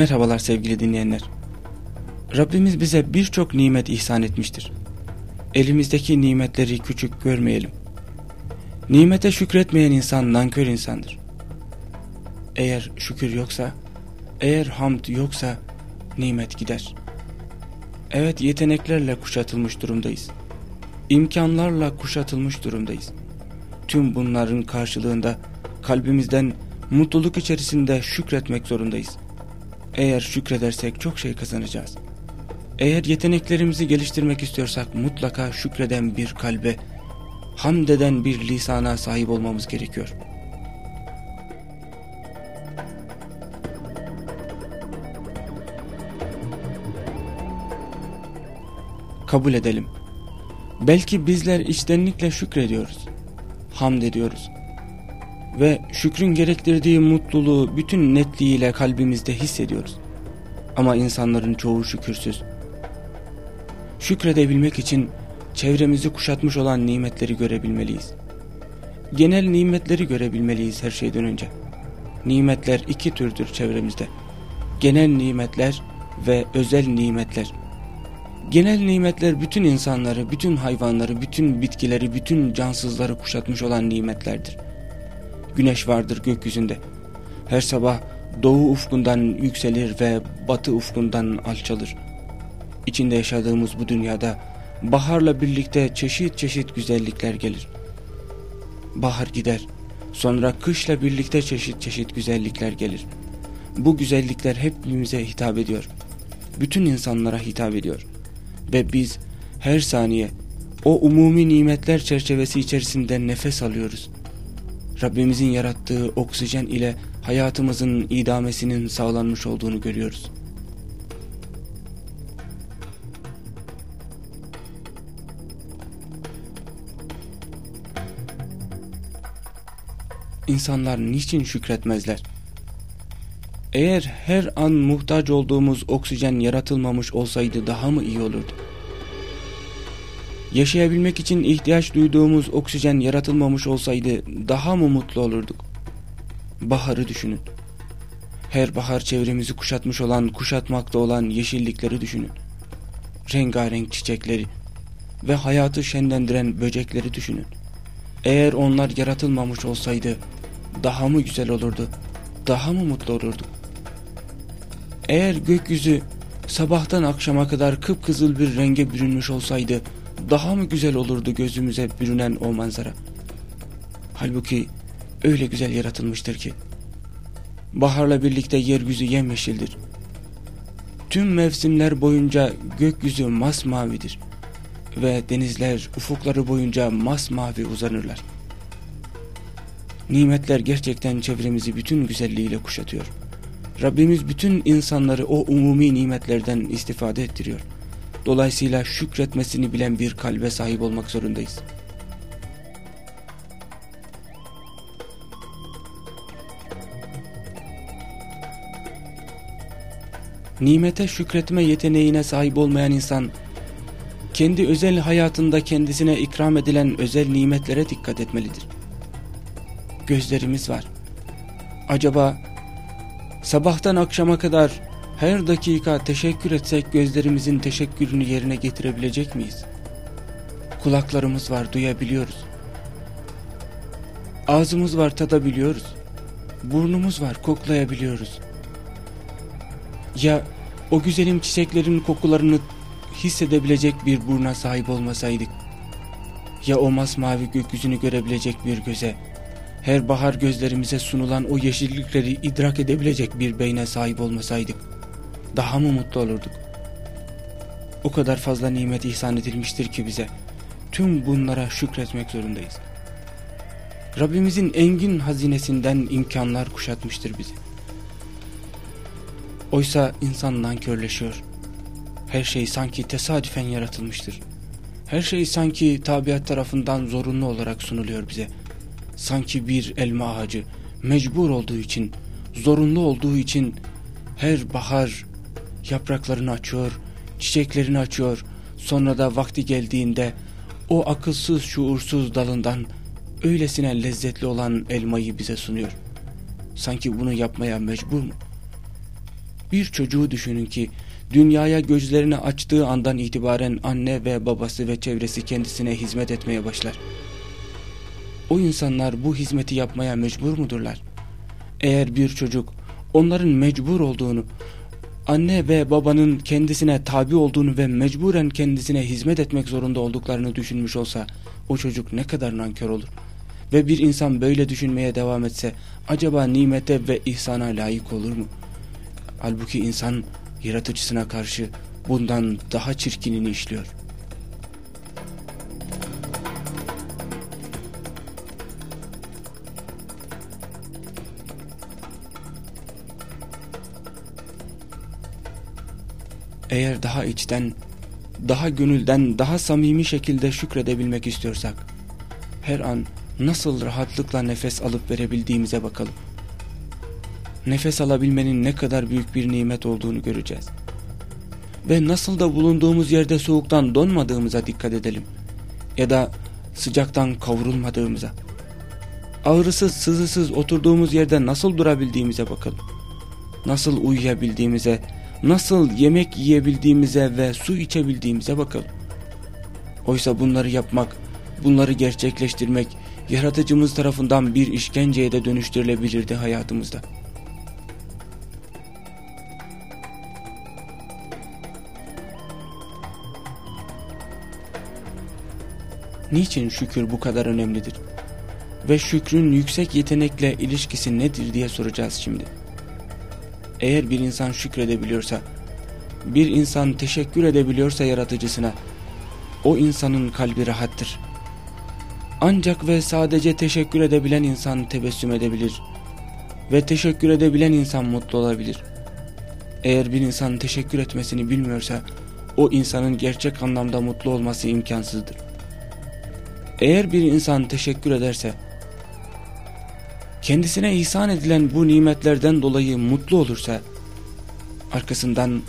Merhabalar sevgili dinleyenler. Rabbimiz bize birçok nimet ihsan etmiştir. Elimizdeki nimetleri küçük görmeyelim. Nimete şükretmeyen insan nankör insandır. Eğer şükür yoksa, eğer hamd yoksa nimet gider. Evet yeteneklerle kuşatılmış durumdayız. İmkanlarla kuşatılmış durumdayız. Tüm bunların karşılığında kalbimizden mutluluk içerisinde şükretmek zorundayız. Eğer şükredersek çok şey kazanacağız. Eğer yeteneklerimizi geliştirmek istiyorsak mutlaka şükreden bir kalbe, hamd eden bir lisana sahip olmamız gerekiyor. Kabul edelim. Belki bizler içtenlikle şükrediyoruz. Hamd ediyoruz. Ve şükrün gerektirdiği mutluluğu bütün netliğiyle kalbimizde hissediyoruz. Ama insanların çoğu şükürsüz. Şükredebilmek için çevremizi kuşatmış olan nimetleri görebilmeliyiz. Genel nimetleri görebilmeliyiz her şeyden önce. Nimetler iki türdür çevremizde. Genel nimetler ve özel nimetler. Genel nimetler bütün insanları, bütün hayvanları, bütün bitkileri, bütün cansızları kuşatmış olan nimetlerdir. Güneş vardır gökyüzünde. Her sabah doğu ufkundan yükselir ve batı ufkundan alçalır. İçinde yaşadığımız bu dünyada baharla birlikte çeşit çeşit güzellikler gelir. Bahar gider, sonra kışla birlikte çeşit çeşit güzellikler gelir. Bu güzellikler hepimize hitap ediyor. Bütün insanlara hitap ediyor. Ve biz her saniye o umumi nimetler çerçevesi içerisinde nefes alıyoruz. Rabbimizin yarattığı oksijen ile hayatımızın idamesinin sağlanmış olduğunu görüyoruz. İnsanlar niçin şükretmezler? Eğer her an muhtaç olduğumuz oksijen yaratılmamış olsaydı daha mı iyi olurdu? Yaşayabilmek için ihtiyaç duyduğumuz oksijen yaratılmamış olsaydı daha mı mutlu olurduk? Baharı düşünün. Her bahar çevremizi kuşatmış olan, kuşatmakta olan yeşillikleri düşünün. Rengarenk çiçekleri ve hayatı şenlendiren böcekleri düşünün. Eğer onlar yaratılmamış olsaydı daha mı güzel olurdu? Daha mı mutlu olurduk? Eğer gökyüzü sabahtan akşama kadar kıpkızıl bir renge bürünmüş olsaydı daha mı güzel olurdu gözümüze bürünen o manzara? Halbuki öyle güzel yaratılmıştır ki. Baharla birlikte yeryüzü yemyeşildir. Tüm mevsimler boyunca gökyüzü masmavidir ve denizler ufukları boyunca masmavi uzanırlar. Nimetler gerçekten çevremizi bütün güzelliğiyle kuşatıyor. Rabbimiz bütün insanları o umumi nimetlerden istifade ettiriyor. Dolayısıyla şükretmesini bilen bir kalbe sahip olmak zorundayız. Nimete şükretme yeteneğine sahip olmayan insan, kendi özel hayatında kendisine ikram edilen özel nimetlere dikkat etmelidir. Gözlerimiz var. Acaba sabahtan akşama kadar her dakika teşekkür etsek gözlerimizin teşekkürünü yerine getirebilecek miyiz? Kulaklarımız var duyabiliyoruz. Ağzımız var tadabiliyoruz. Burnumuz var koklayabiliyoruz. Ya o güzelim çiçeklerin kokularını hissedebilecek bir buruna sahip olmasaydık? Ya o masmavi gökyüzünü görebilecek bir göze, her bahar gözlerimize sunulan o yeşillikleri idrak edebilecek bir beyne sahip olmasaydık? Daha mı mutlu olurduk? O kadar fazla nimet ihsan edilmiştir ki bize. Tüm bunlara şükretmek zorundayız. Rabbimizin engin hazinesinden imkanlar kuşatmıştır bizi. Oysa insan nankörleşiyor. Her şey sanki tesadüfen yaratılmıştır. Her şey sanki tabiat tarafından zorunlu olarak sunuluyor bize. Sanki bir elma ağacı mecbur olduğu için, zorunlu olduğu için her bahar yapraklarını açıyor, çiçeklerini açıyor. Sonra da vakti geldiğinde o akılsız şuursuz dalından öylesine lezzetli olan elmayı bize sunuyor. Sanki bunu yapmaya mecbur mu? Bir çocuğu düşünün ki dünyaya gözlerini açtığı andan itibaren anne ve babası ve çevresi kendisine hizmet etmeye başlar. O insanlar bu hizmeti yapmaya mecbur mudurlar? Eğer bir çocuk onların mecbur olduğunu, anne ve babanın kendisine tabi olduğunu ve mecburen kendisine hizmet etmek zorunda olduklarını düşünmüş olsa o çocuk ne kadar nankör olur. Ve bir insan böyle düşünmeye devam etse acaba nimete ve ihsana layık olur mu? Halbuki insan yaratıcısına karşı bundan daha çirkinini işliyor. Eğer daha içten, daha gönülden, daha samimi şekilde şükredebilmek istiyorsak, her an nasıl rahatlıkla nefes alıp verebildiğimize bakalım. Nefes alabilmenin ne kadar büyük bir nimet olduğunu göreceğiz. Ve nasıl da bulunduğumuz yerde soğuktan donmadığımıza dikkat edelim. Ya da sıcaktan kavrulmadığımıza. Ağrısız, sızısız oturduğumuz yerde nasıl durabildiğimize bakalım. Nasıl uyuyabildiğimize, nasıl yemek yiyebildiğimize ve su içebildiğimize bakalım. Oysa bunları yapmak, bunları gerçekleştirmek yaratıcımız tarafından bir işkenceye de dönüştürülebilirdi hayatımızda. Niçin şükür bu kadar önemlidir? Ve şükrün yüksek yetenekle ilişkisi nedir diye soracağız şimdi. Eğer bir insan şükredebiliyorsa, bir insan teşekkür edebiliyorsa yaratıcısına, o insanın kalbi rahattır. Ancak ve sadece teşekkür edebilen insan tebessüm edebilir ve teşekkür edebilen insan mutlu olabilir. Eğer bir insan teşekkür etmesini bilmiyorsa, o insanın gerçek anlamda mutlu olması imkansızdır. Eğer bir insan teşekkür ederse, kendisine ihsan edilen bu nimetlerden dolayı mutlu olursa, arkasından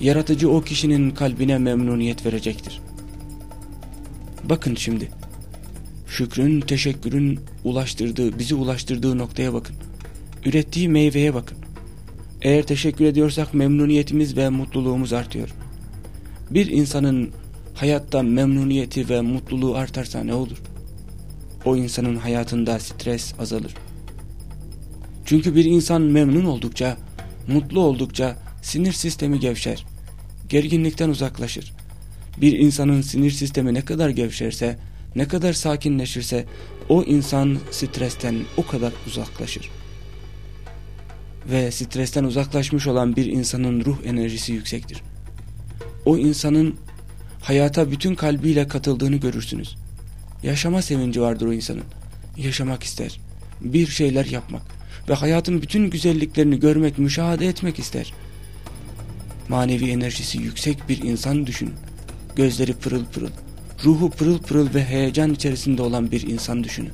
yaratıcı o kişinin kalbine memnuniyet verecektir. Bakın şimdi, şükrün, teşekkürün ulaştırdığı, bizi ulaştırdığı noktaya bakın. Ürettiği meyveye bakın. Eğer teşekkür ediyorsak memnuniyetimiz ve mutluluğumuz artıyor. Bir insanın hayatta memnuniyeti ve mutluluğu artarsa ne olur? O insanın hayatında stres azalır. Çünkü bir insan memnun oldukça, mutlu oldukça sinir sistemi gevşer. Gerginlikten uzaklaşır. Bir insanın sinir sistemi ne kadar gevşerse, ne kadar sakinleşirse o insan stresten o kadar uzaklaşır. Ve stresten uzaklaşmış olan bir insanın ruh enerjisi yüksektir. O insanın hayata bütün kalbiyle katıldığını görürsünüz. Yaşama sevinci vardır o insanın. Yaşamak ister. Bir şeyler yapmak ve hayatın bütün güzelliklerini görmek, müşahede etmek ister. Manevi enerjisi yüksek bir insan düşün. Gözleri pırıl pırıl, ruhu pırıl pırıl ve heyecan içerisinde olan bir insan düşünün.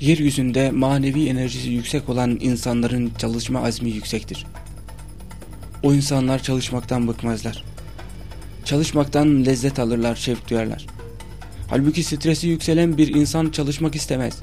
Yeryüzünde manevi enerjisi yüksek olan insanların çalışma azmi yüksektir. O insanlar çalışmaktan bıkmazlar. Çalışmaktan lezzet alırlar, şevk duyarlar. Halbuki stresi yükselen bir insan çalışmak istemez.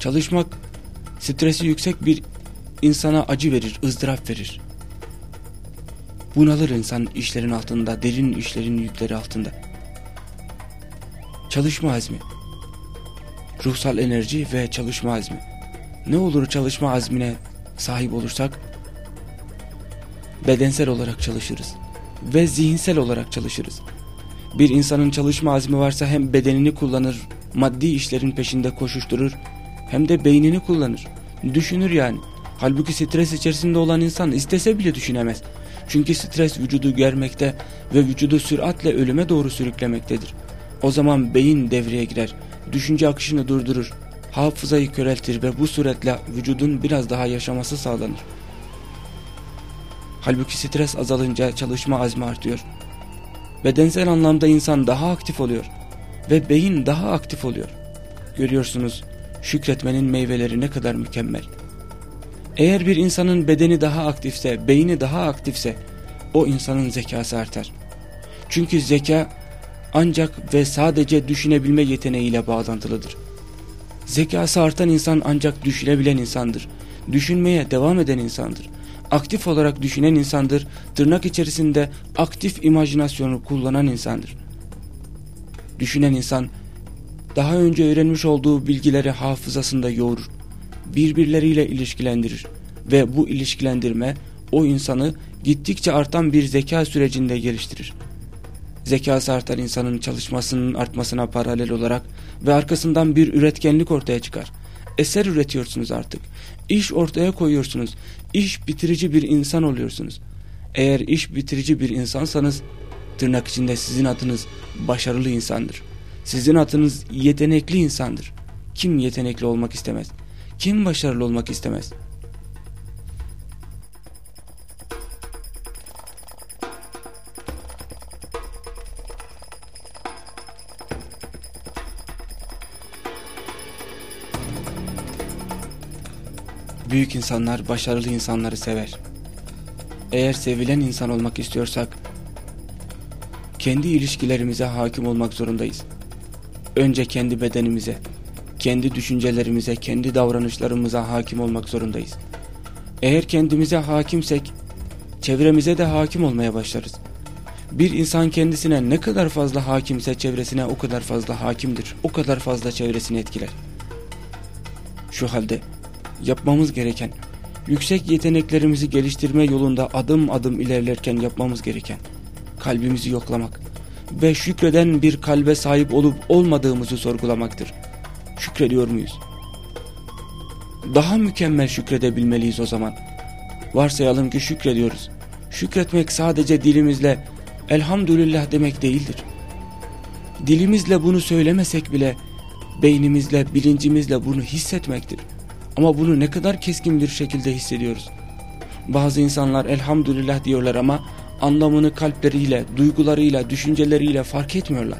Çalışmak stresi yüksek bir insana acı verir, ızdırap verir. Bunalır insan işlerin altında, derin işlerin yükleri altında. Çalışma azmi ruhsal enerji ve çalışma azmi. Ne olur çalışma azmine sahip olursak bedensel olarak çalışırız ve zihinsel olarak çalışırız. Bir insanın çalışma azmi varsa hem bedenini kullanır, maddi işlerin peşinde koşuşturur hem de beynini kullanır. Düşünür yani. Halbuki stres içerisinde olan insan istese bile düşünemez. Çünkü stres vücudu germekte ve vücudu süratle ölüme doğru sürüklemektedir. O zaman beyin devreye girer düşünce akışını durdurur, hafızayı köreltir ve bu suretle vücudun biraz daha yaşaması sağlanır. Halbuki stres azalınca çalışma azmi artıyor. Bedensel anlamda insan daha aktif oluyor ve beyin daha aktif oluyor. Görüyorsunuz şükretmenin meyveleri ne kadar mükemmel. Eğer bir insanın bedeni daha aktifse, beyni daha aktifse o insanın zekası artar. Çünkü zeka ancak ve sadece düşünebilme yeteneğiyle bağlantılıdır. Zekası artan insan ancak düşünebilen insandır. Düşünmeye devam eden insandır. Aktif olarak düşünen insandır. Tırnak içerisinde aktif imajinasyonu kullanan insandır. Düşünen insan daha önce öğrenmiş olduğu bilgileri hafızasında yoğurur. Birbirleriyle ilişkilendirir ve bu ilişkilendirme o insanı gittikçe artan bir zeka sürecinde geliştirir. Zekası artan insanın çalışmasının artmasına paralel olarak ve arkasından bir üretkenlik ortaya çıkar. Eser üretiyorsunuz artık. İş ortaya koyuyorsunuz. İş bitirici bir insan oluyorsunuz. Eğer iş bitirici bir insansanız tırnak içinde sizin adınız başarılı insandır. Sizin adınız yetenekli insandır. Kim yetenekli olmak istemez? Kim başarılı olmak istemez? Büyük insanlar başarılı insanları sever. Eğer sevilen insan olmak istiyorsak kendi ilişkilerimize hakim olmak zorundayız. Önce kendi bedenimize, kendi düşüncelerimize, kendi davranışlarımıza hakim olmak zorundayız. Eğer kendimize hakimsek çevremize de hakim olmaya başlarız. Bir insan kendisine ne kadar fazla hakimse çevresine o kadar fazla hakimdir. O kadar fazla çevresini etkiler. Şu halde yapmamız gereken, yüksek yeteneklerimizi geliştirme yolunda adım adım ilerlerken yapmamız gereken, kalbimizi yoklamak ve şükreden bir kalbe sahip olup olmadığımızı sorgulamaktır. Şükrediyor muyuz? Daha mükemmel şükredebilmeliyiz o zaman. Varsayalım ki şükrediyoruz. Şükretmek sadece dilimizle elhamdülillah demek değildir. Dilimizle bunu söylemesek bile beynimizle, bilincimizle bunu hissetmektir. Ama bunu ne kadar keskin bir şekilde hissediyoruz. Bazı insanlar elhamdülillah diyorlar ama anlamını kalpleriyle, duygularıyla, düşünceleriyle fark etmiyorlar.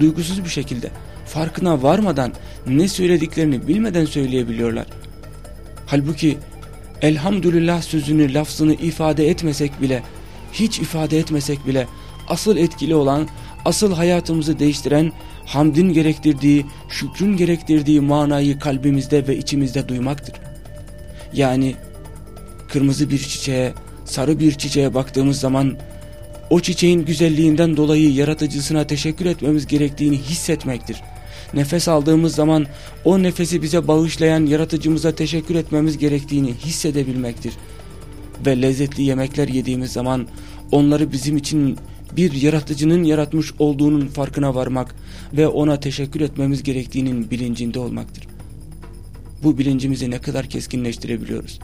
Duygusuz bir şekilde, farkına varmadan, ne söylediklerini bilmeden söyleyebiliyorlar. Halbuki elhamdülillah sözünü, lafzını ifade etmesek bile, hiç ifade etmesek bile asıl etkili olan, asıl hayatımızı değiştiren hamdin gerektirdiği, şükrün gerektirdiği manayı kalbimizde ve içimizde duymaktır. Yani kırmızı bir çiçeğe, sarı bir çiçeğe baktığımız zaman o çiçeğin güzelliğinden dolayı yaratıcısına teşekkür etmemiz gerektiğini hissetmektir. Nefes aldığımız zaman o nefesi bize bağışlayan yaratıcımıza teşekkür etmemiz gerektiğini hissedebilmektir. Ve lezzetli yemekler yediğimiz zaman onları bizim için bir yaratıcının yaratmış olduğunun farkına varmak ve ona teşekkür etmemiz gerektiğinin bilincinde olmaktır. Bu bilincimizi ne kadar keskinleştirebiliyoruz?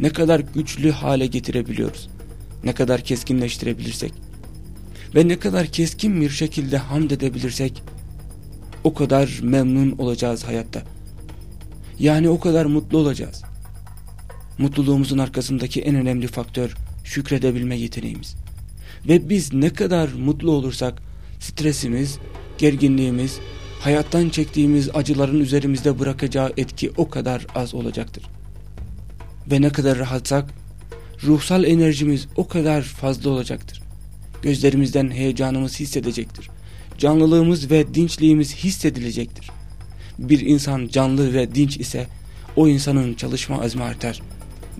Ne kadar güçlü hale getirebiliyoruz? Ne kadar keskinleştirebilirsek ve ne kadar keskin bir şekilde hamd edebilirsek o kadar memnun olacağız hayatta. Yani o kadar mutlu olacağız. Mutluluğumuzun arkasındaki en önemli faktör şükredebilme yeteneğimiz. Ve biz ne kadar mutlu olursak stresimiz, gerginliğimiz, hayattan çektiğimiz acıların üzerimizde bırakacağı etki o kadar az olacaktır. Ve ne kadar rahatsak ruhsal enerjimiz o kadar fazla olacaktır. Gözlerimizden heyecanımız hissedecektir. Canlılığımız ve dinçliğimiz hissedilecektir. Bir insan canlı ve dinç ise o insanın çalışma azmi artar.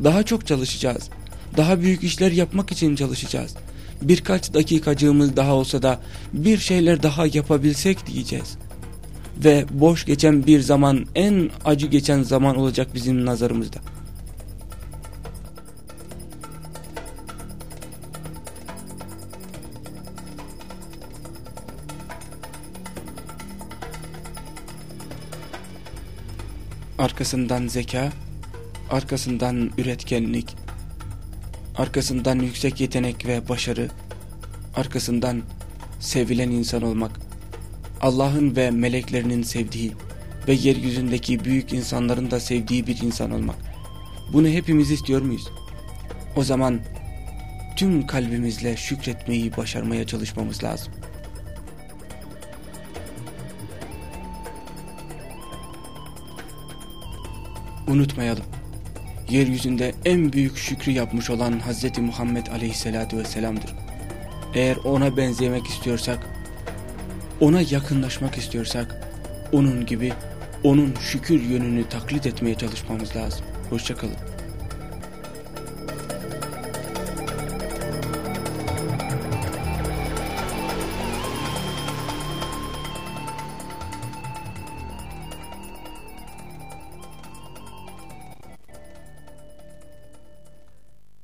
Daha çok çalışacağız. Daha büyük işler yapmak için çalışacağız birkaç dakikacığımız daha olsa da bir şeyler daha yapabilsek diyeceğiz. Ve boş geçen bir zaman en acı geçen zaman olacak bizim nazarımızda. Arkasından zeka, arkasından üretkenlik, arkasından yüksek yetenek ve başarı, arkasından sevilen insan olmak, Allah'ın ve meleklerinin sevdiği ve yeryüzündeki büyük insanların da sevdiği bir insan olmak. Bunu hepimiz istiyor muyuz? O zaman tüm kalbimizle şükretmeyi başarmaya çalışmamız lazım. Unutmayalım yeryüzünde en büyük şükrü yapmış olan Hz. Muhammed Aleyhisselatü Vesselam'dır. Eğer ona benzemek istiyorsak ona yakınlaşmak istiyorsak onun gibi onun şükür yönünü taklit etmeye çalışmamız lazım. Hoşçakalın.